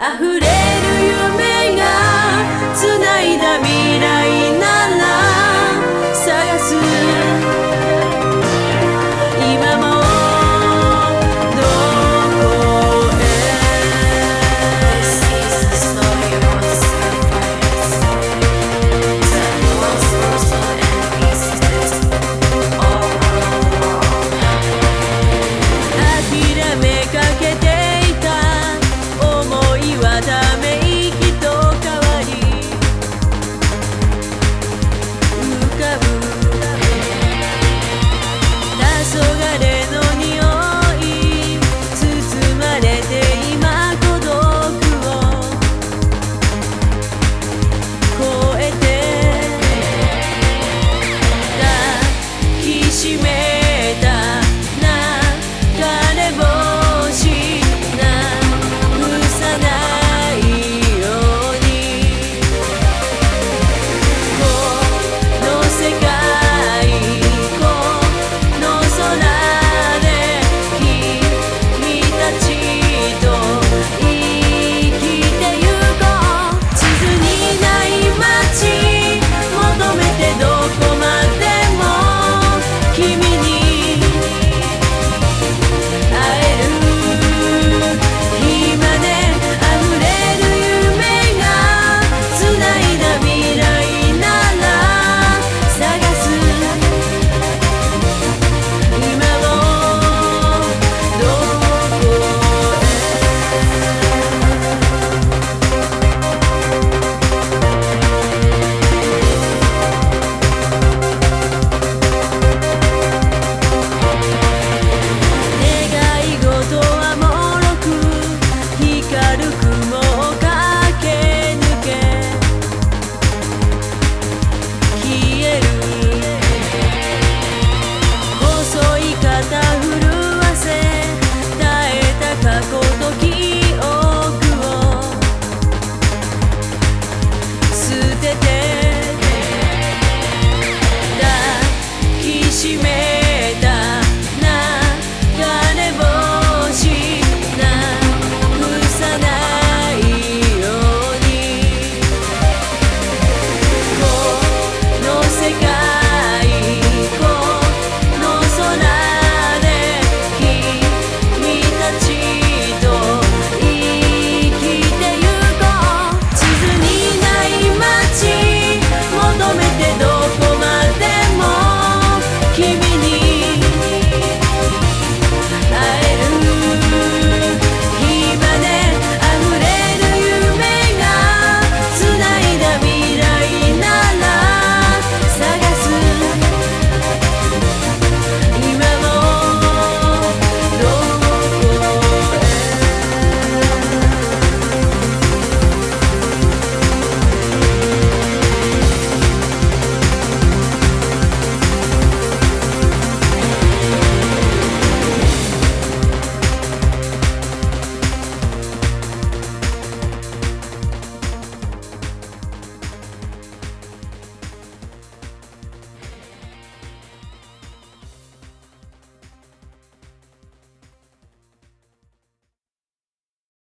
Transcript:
溢れ